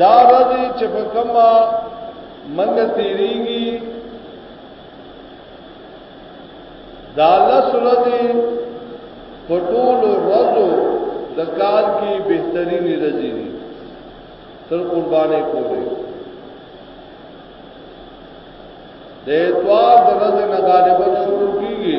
دا ورځې چې په کومه منګه تیریږي دا لس ورځې په ټولو ورځو د کال کې بهترینې ورځې دي تر قربانې پورې د اتوار د ورځې نه غالبا شروع کیږي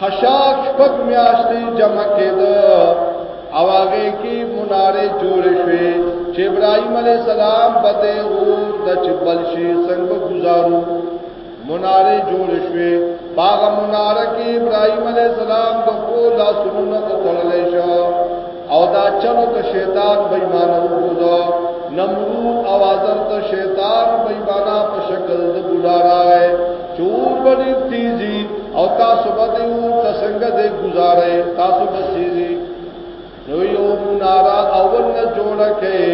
خشاک شپږ میاشتې جمع کېده او هغه کې مناره جوړ شوې چې ابراهيم عليه السلام بده اور د چبل شي څنګه گزارو مناره جوړ شوې باغ مناره کې ابراهيم عليه السلام د خپل لاسونو ته تړلې شو او دا چلو ته شیطان بېمانه وګورو نمرود او ازر ته شیطان بېمانه په شکل د ګډا راغی چور بنی تیزی او تاسو باندې او څنګه دې گزارې تاسو بسیزي نو یو منارا اول نه جوړ کړي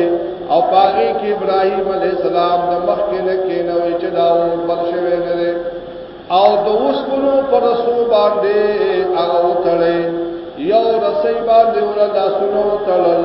او پاګه کې ابراهيم عليه السلام د مخ کې نه کې نه وي چې دا اور بل شوی نه دی او د اوسپنو پر سو باندې هغه وتړي یو رسې باندې ور لاسونو تړل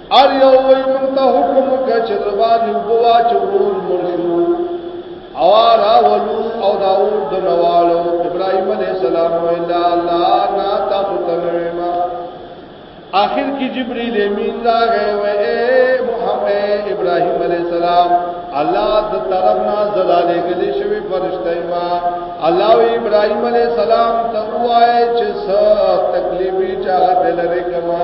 ار یو وی مونږ ته حکم وکړ چې د باندې وبوا چې ورور مړ شو او را ولو او دا اور د نوالو ابراهيم عليه السلام ویلا لا نا تفتنما اخر کې جبريل امين راغی و اے محمد ابراهيم عليه السلام الله د طرف نه زلاله غلي شوی فرشتہ ما الله و ابراهيم عليه السلام ته وایي چې څه تکلیفي چا دلره کما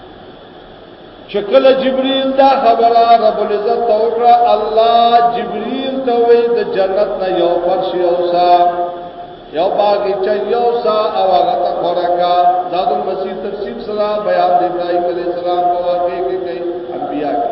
شکل جبريل دا خبره رب العزت توکړه الله جبريل ته وې د جنت نه یو فرش یو سا یو باغچه یو سا او هغه ته خورکا دا د مسیح تفسیر سره بیان دی ابراهيم عليه السلام په واقع کې کوي انبيیا کې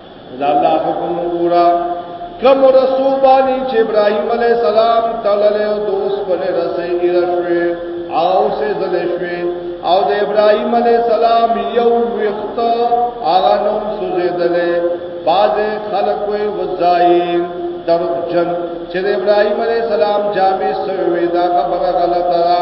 دا الله حکم وګورا کم رسول باندې چې ابراهيم عليه السلام تلله او دوس په رسېږي راشوي او سه زلې شوي او د ابراهيم عليه السلام یو وخت هغه نوم سوزیدلې باز خلق وي وزاین دروغجن چې د ابراهيم عليه السلام جامع سوي دا خبره غلطه ده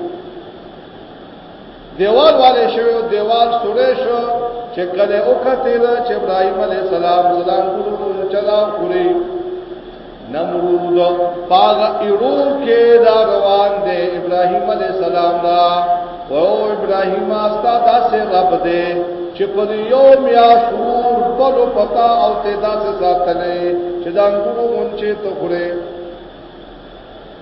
دیوال والے شو دیوال سوره شو چې کله او کتل چې ابراهيم عليه السلام سلام ګورو چلا پوری نمرود پاغ ایرو کې دا روان دی ابراهيم عليه السلام دا او ابراهيم استا داسې رب دی چې په یو میا شور په پتا او ته داسې ساتلې چې دا ګورو مونږه ته خوره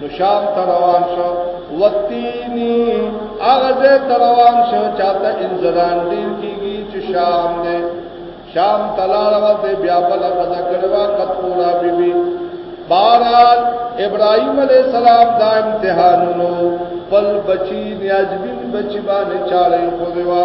نو شام ته روان شو وتینی اغزه ته روان شو چاته انزران ډیر کیږي چې شام دی شام تلار وته بیا بل قضا کړوا کتورا بیبي بارال ابراهيم عليه السلام دا امتحانونو پل بچی نیازبین بچی باندې چاړې خو دیوا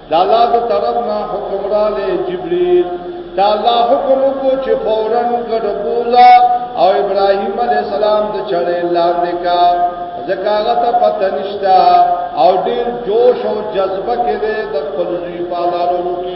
د الله د طرف نه حکم را لې جبريل دا الله حکم کو چې فورن ګډ بولا او ابراهيم عليه السلام د چړې لاندې کا زکاغه ته پته نشتا او ډېر جوش او جذبه کې د خپل ځوی په لارو کې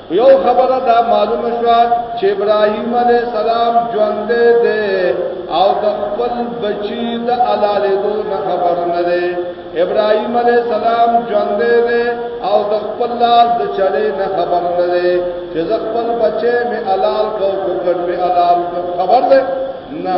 یو خبره دا معلومه شو چې ابراهیم علی السلام ژوند دی او د خپل بچی د علاله دو نه خبر نه دی ابراهيم عليه السلام ژوند دی او د خپل لار د چلې نه خبر نه دی چې د خپل بچي می حلال کو کوکړ می حلال خبر ده نه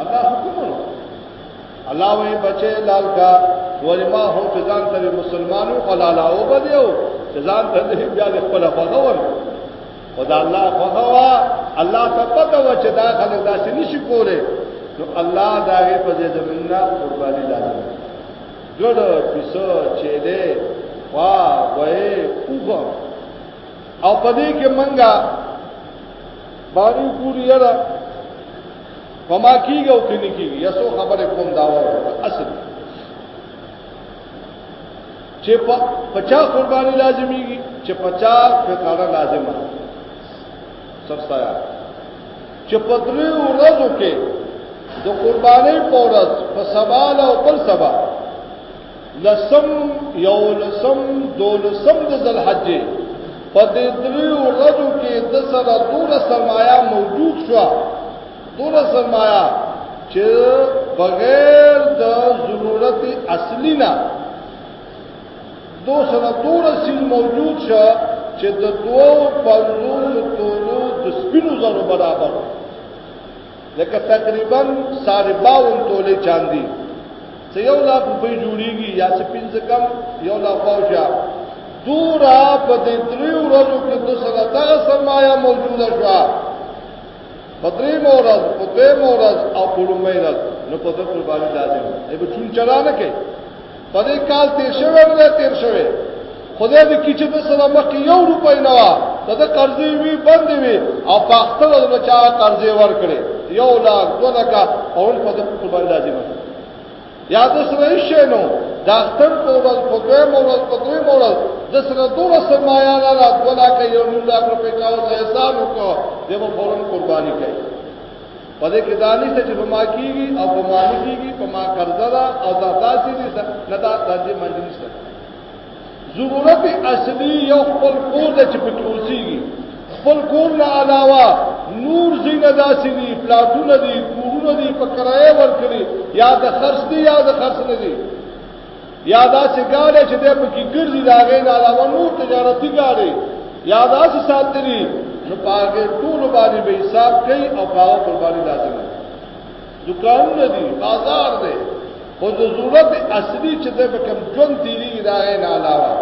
الله حکم ورو الله وې بچې لال کا ورما هو چې ځان ته مسلمانو قلالاو بدیو چې ځان ته دې بیا د خپل خواغه ور خدا الله خواغه الله ته پته و چې دا خلک داسې نشي کوله نو الله دا یې په دې زمينه قرباني لازم ګډ پیسو چې دې وا وې کوغه او پدې کې منګه باندې ګوري یاره فما کیږي او کینی کیږي یسو خبره کوم دا وره اصل چې په 50 قرباني لازميږي چې 50 فقره لازمه سرسایا چې په درې ورځو کې د قرباني په ورځ په سبا او بل سبا لسم یو لسم دو لسم د ذل حج په دې دریو ورځو کې د سره دور سرمایا موجود شو دور سرمایا چې بغیر د ضرورت اصلي نه دو سره دور سیل موجود شو چې د دوو پنځو تولو د سپینو زرو برابر لکه تقریبا ساري باون تولې چاندي څه یو لا په جوړیږي یا څه پنځه کم یو لا پاوشه دورا په دې دریو ورځو کې د سره دغه سرمایه موجوده شو په دې مورز په دې مورز او په لومړی ورځ نو په دې قرباني لازم دی به چون چرانه کې په دې کال تیر شوی نه تیر شوی خدای دې کی چې د سره مخ یو روپۍ نه وا د قرضې وی بند وی او په خپل د بچا قرضې ور کړې یو لاک دو لاک او په دې په باندې لازم یا د سره شي نو دا ستر په ورځ په دوه مورز په دوه مورز د سره دوه سرمایه نه لا دو لاک یو نیم لاک روپۍ کاوه حساب وکړو دغه فورن قرباني کوي په دې کې دا نشته چې په ما کېږي او په ما نه کېږي په ما قرضه ده او دا داسې دي نه دا داسې باندې نشته ضرورت اصلي یو خپل کور د چې پکې اوسېږي خپل کور نه علاوه نور زینه داسې دي پلاټونه دي کورونه دي په کرایه ورکړي یا د خرڅ دي یا د خرڅ نه دي یا دا چې ګاډي چې د پکې ګرځي دا غي نه علاوه نور تجارتي ګاډي یا دا چې ساتري نو پاګه ټول باندې به حساب کوي او هغه قرباني لازم دي دکان نه دي بازار دی خو د ضرورت اصلي چې د کوم ژوند تیریږي دا غي نه علاوه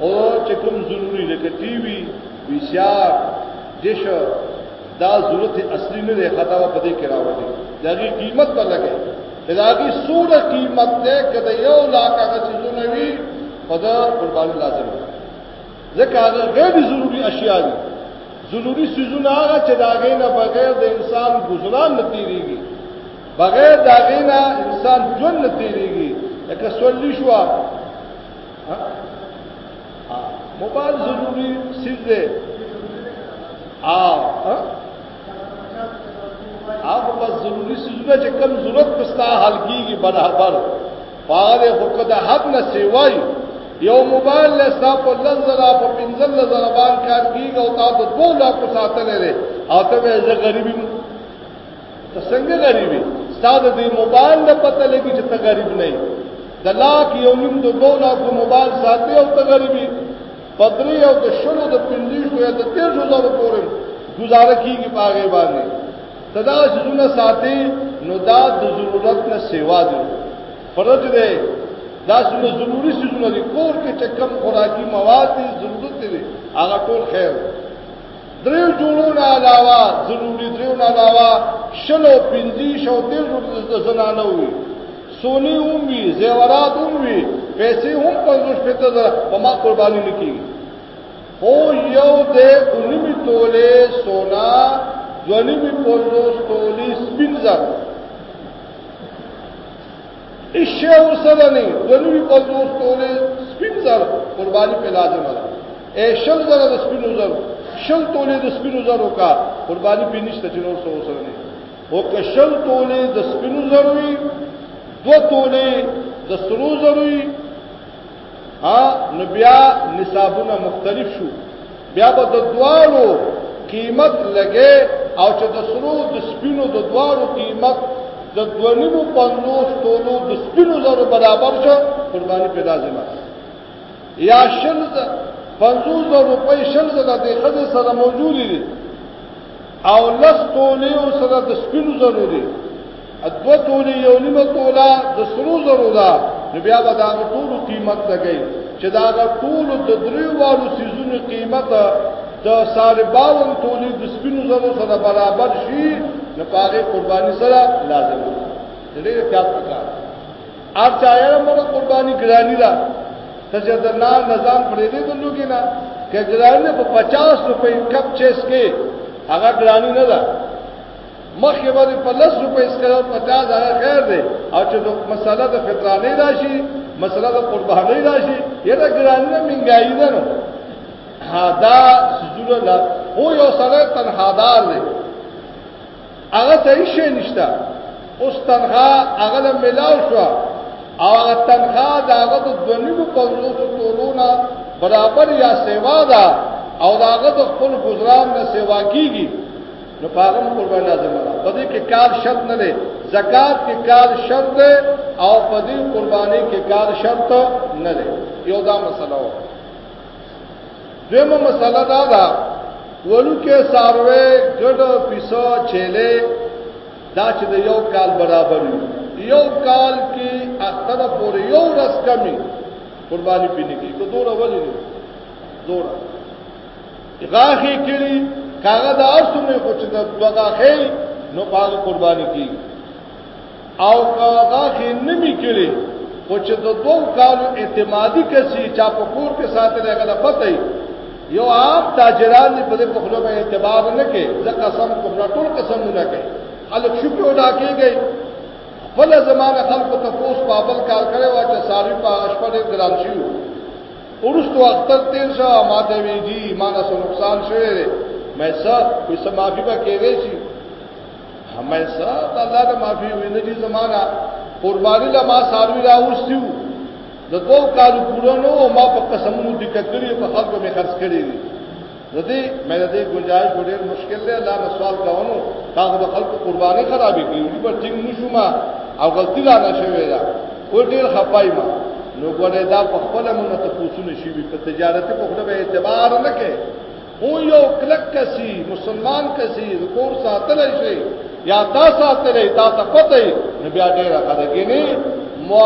او چې کوم ضروری لکه ټي وي وی سي ار دیش دا ضرورت اصلي نه ده خطا په دې کې راوړي دا غي قیمت ته لګي دا غي سوره قیمت ده کله یو لاکھ هغه چې نه وي په دا قرباني لازم ده ځکه هغه غیر ضروری اشیاء دي ضروری سيزونه هغه چې دا غي نه بغیر د انسان گزاران نه تیریږي بغیر دا غي نه انسان ژوند نه تیریږي لکه سولې شو موبایل ضروری سیز دی او هغه بس ضروری سیزونه چې کم ضرورت پستا حل کیږي برابر پاره حق د حد نه سیوای یو موبایل له صاحب په لزر اپ په پنځل لزر باندې کار کیږي او تاسو دوه لا کو ساتل لري او ته به زه غریبی ته څنګه غریب یې ستاد دې موبایل نه پته لګي چې ته غریب نه یې د لاک یو نیم د دوه لاک موبایل ساتي او ته غریب یې پدری او د شلو د پنځیشو یا د تیرشو زرو پورې گزاره کیږي باغې باندې تدا شونه ساتي نو دا د ضرورت نه سیوا دي فرض دی دا څونه ضروری څه دي کور کې چې کم خوراکي مواد دي ضرورت دي هغه ټول خیر دی دریو جوړو نه علاوه ضروری دریو نه علاوه شلو پنځي شو تیر جوړ د زنانه وي سونی هم وي زیورات هم وي پیسې هم پنځوس پته زره په ما قرباني نکي هو یو د اونمي تولې سونا دونمي پنځوس تولې سپین زر اس شعر وسره نه دنوی په دوس تولې سپین زر قرباني په لازم ده اے شل زر د سپینو زر شل تولې د سپینو زر وکا قرباني په نشته چې نور څه وسره نه او که شل تولې د سپینو زر وي دو تولې د سرو زر وي ها نو بیا نصابونه مختلف شو بیا به د دوالو قیمت لګې او چې د سرو د سپینو د دوالو قیمت د دونیمو پندوس تولو د سپینو زرو برابر شو قربانی پیدا زما یا شل پندوس زر روپۍ شل زر د خځې سره موجود دي او لس تولې سره د سپینو زرو دي ادو تولې یو نیمه تولا د سرو زرو دا نو بیا به دا ټول قیمت لګي چې دا ټول د دریو والو سيزونو قیمت د ساره باون تولې د سپینو زرو سره برابر شي نو پاره قرباني سره لازم دی ډېر خیال وکړه اپ چایر مر قرباني ګرانی دا تجدد نه نظام پرې دې دلوګي نه کګرانی په 50 روپۍ کپ چیس کې هغه ګرانی نه ده مخکې باندې په لس روپۍ سره په دا ځای خیر دی او چې مسله د فطرانه راشي مسله د قرباني راشي یره ګرانه منګایي ده نو دا سجوله لا هو یو سره تنهادار دی هغه ته هیڅ نشته اوس تنها هغه له ملاو شو او هغه تنها دا هغه د دنیو په ورځو ټولونه برابر یا سیوا ده او دا هغه د خپل گزاران نه سیوا کیږي نو پاغه قربان لازم ده په دې کې کار شرط نه دی زکات کې کار شرط دی او په دې قرباني کې کار شرط نه دی یو دا مسله و دغه مسله دا ده ولو کې ساروي ګډ پیسو چيله دا چې د یو کال برابر وي یو کال کې اختر پورې یو رس کمی قرباني پینې کې کو دوره ولې نه دوره غاخې کړي کاغه د اسونه خو چې د غاخې نو باغ قرباني کی او غاخې نمی کړي خو چې د دوو کالو اعتمادي کسي چا په کور کې ساتل هغه د پته یو عام تاجران دې په دې په خلو باندې اعتبار نه کوي ځکه قسم کوم ټول قسم نه کوي خلک شکر ادا کوي خپل زمانه خلکو ته پوس پابل کار کړي وا چې ساری په اشپړې ګرام شي ورستو اختر تیر شو ما ته وی جی ما نه سو نقصان شوی دی مې څه کوئی څه معافي به کېږي شي همې څه د الله د معافي وینې دي زمانہ قرباني لا ما ساروي را وستیو د دوو کالو پورونو ما په قسمونو د کتلې په خلکو مې خرڅ کړی دي نو دې مې دې گنجائش ډېر مشکل دی الله نو سوال کاونو هغه د خلکو قرباني خرابې کړې دي په ټینګ نشو ما او غلطی را نه شوې ده او ډېر خپای ما نو ګورې دا په خپل مونږ ته پوښتنه شي په تجارت په خپل به اعتبار نه کې او یو کلک کسي مسلمان کسي ذکر ساتل شي یا تا ساتل تا ته پته نه بیا ډېر خدګې نه مو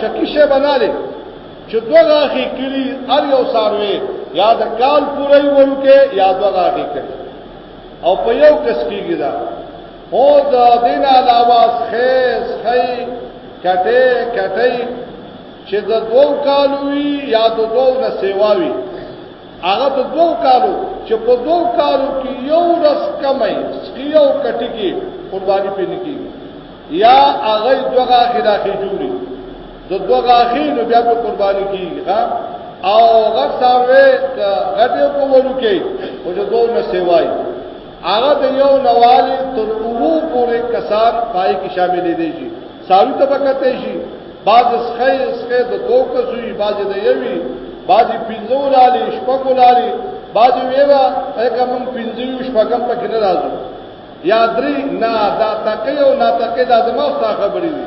شکیشه بناله چې دوه غاخي کړي ار یو ساروي یا د کال پوره ورکه یا دوه غاخي کړي او په یو کس کېږي دا هو د دین علاوه خیس خی کټه کټه چې د دوو کالو وي یا د دوو نه سیوا وي هغه د دوو کالو چې په دوو کالو کې یو رس کمای سکیو کټی کې قرباني پېنې کېږي یا هغه دغه اخیرا کې جوړي د دوه غاخې نو بیا په قرباني کیږي ها او غټ ساروي غټ یو کومرو کې او د دوه نه سیوای هغه د یو نواله تر اوو پورې کسان پای کې شامل دي شي ساروي ته پکته شي بعض اسخه اسخه د دوه کسوي بعض د یوي بعض پینځو لالي شپږو لالي بعض ویوا هغه مون پینځو شپږم پکې نه راځو یا درې نه دا تکي او نه تکي دا زموږ خبرې دي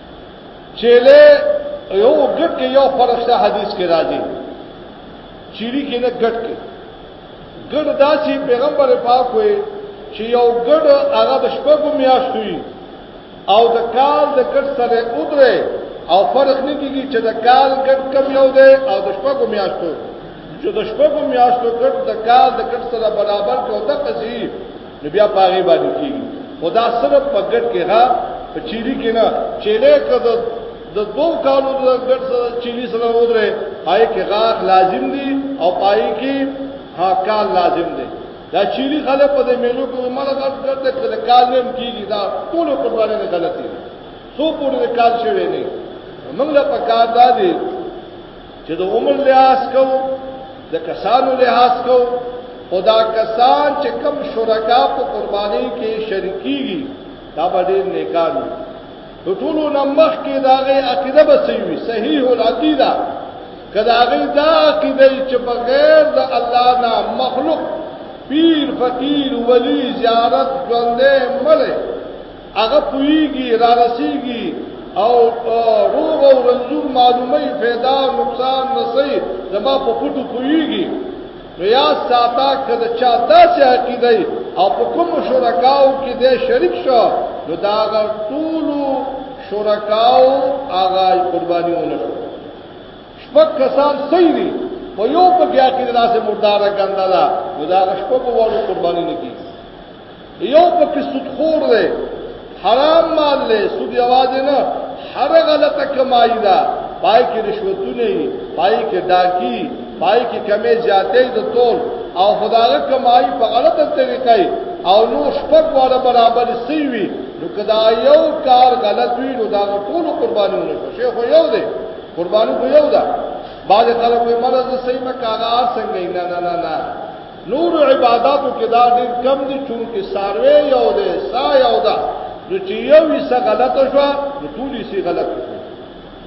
چیلې یو ګټ کې یو فرشته حدیث کې راځي چیری کې نه ګټ کې ګډ داسي پیغمبر پاک وي چې یو ګډ هغه د شپږو میاشتو وي او د کال د ګډ سره ودره او فرق نه کیږي چې د کال ګډ کم یو دی او د شپږو میاشتو چې د شپږو میاشتو ګډ د کال د ګډ سره برابر کو د قصي نو بیا پاغه باندې کیږي خدا صرف په ګډ کې غا په چيري کې نه چيله کده د دوو کالو د ګډ سره چيلي سره ودرې پای کې غا لازم دي او پای کې ها کال لازم دي دا چيلي خلک په دې مېلو کې مله غټ غټ د کله کال نیم کیږي دا ټول په باندې نه غلطي سو پورې کال شوی نه موږ له پکار دا دي چې د عمر لحاظ کو د کسانو لحاظ کو خدا کسان چې کم شرکا په قرباني کې شریکيږي دا به ډېر نیکان وي نو ټولو نمخ کې داغه عقیده به صحیح وي صحیح العقیده کداغه دا عقیده چې بغیر د الله نه مخلوق پیر فقیر ولی زیارت ژوندې مله هغه پویږي را رسیږي او روغ او رنځور معلومه فایده او نقصان نسي زما په پټو پویږي ریا ساته کده چا داسې عقیده او په کوم شرکاو کې دې شریک شو نو دا غر ټول شرکاو هغه قرباني ونشو شپږ کسان صحیح دي په یو په بیا کې داسې مردار ګنده ده نو دا شپږ وړو قرباني نه کیږي یو پکې سود خور دی حرام مال له سود یواز نه هر غلطه کمایي ده پای کې رشوتونه وي پای کې ډاکی پای کې کمې زیاتې د تول او خدای کمایي په غلطه طریقې او نو شپږ واړه برابر سی وي نو کدا یو کار غلط وي نو دا ټول قرباني نه شي خو یو دی قرباني خو یو ده بعض خلک وي مرز سیمه کاغار څنګه نه نه نه نور عبادتو کې دا ډېر کم دي چون کې ساروي یو دی سا یو ده نو چې یو یې څه غلط شو نو ټول یې غلط شو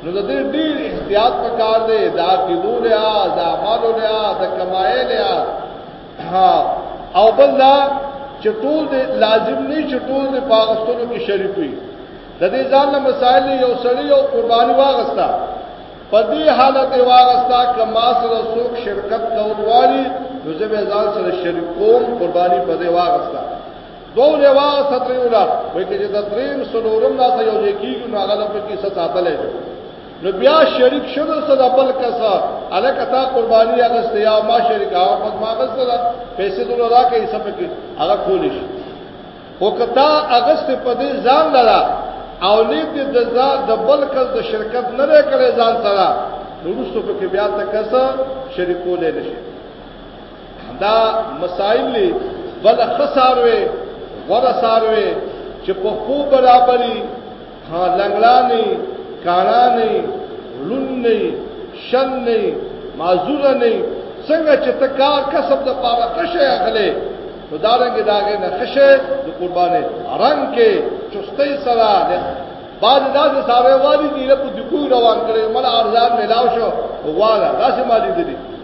نو د دې ډېر احتیاط پکار دی دا کې دور یا دا مال یا دا کمایې یا ها او بل دا چې ټول دې لازم نه چې ټول دې پاکستانو کې شریک وي د دې ځان له مسائل یو سړی یو قرباني واغستا په دې حالت یې واغستا که ما سره څوک شرکت کول غواړي نو زه به ځان سره شریک کوم قرباني په دې واغستا دوه له واغستا ترې ولا وایي چې د دریم سلورم نه یو ځای کیږي نو هغه په کې څه ساتل شي نو بیا شریک شنو صدا بل کسا الکه تا قرباني اغسته یا ما شریک هغه پد ما اغسته پیسې دلته راکې سپکې هغه کول شي خو کتا اغست په دې ځان لرا او لیک دې د ځا د بل کس د شرکت نه لري کړي ځان سره نورستو په کې بیا ته کس شریکول نه شي دا مسائل لی بل خساروي ور ساروي چې په خو برابرۍ ها لنګلا نه کانا نه لون نه شن نه معذور نه څنګه چې ته کار کسب د پاره قشه اخلي نو دا رنګ داغه نه قشه د قربانې رنگ کې چستۍ سره ده بعد دا چې ساره والی دی له په دکوی روان کړي مل ارزان ملاو شو والا داسې مالی دي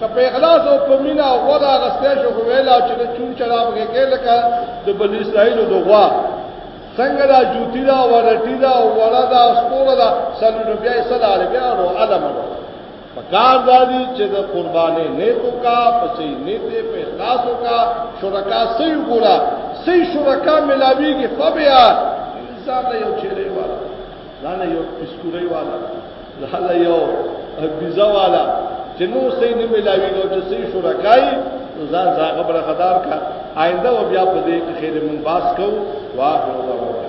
که په اخلاص او په مینا او غوړه غسته شو خو ویلا چې د چون چراب کې کې لکه د بنی اسرائیل د غوا څنګه دا جوتی دا ورټی دا وړه دا سپوره دا سلو روپیا یې صدا روپیا نو علم پکار دادی چې د قربانې نیتو کا پسې نیته په اخلاص کا شرکا سې ګورا سې شرکا ملاویږي فبیا انسان له یو چیرې وره لاله یو اسکوري والا لاله یو بيزا والا چې نو سې نه ملاوي نو چې سې شرکای ځان ځان خبره خدار کا آینده و بیا په دې کې خیر من باس کو واخر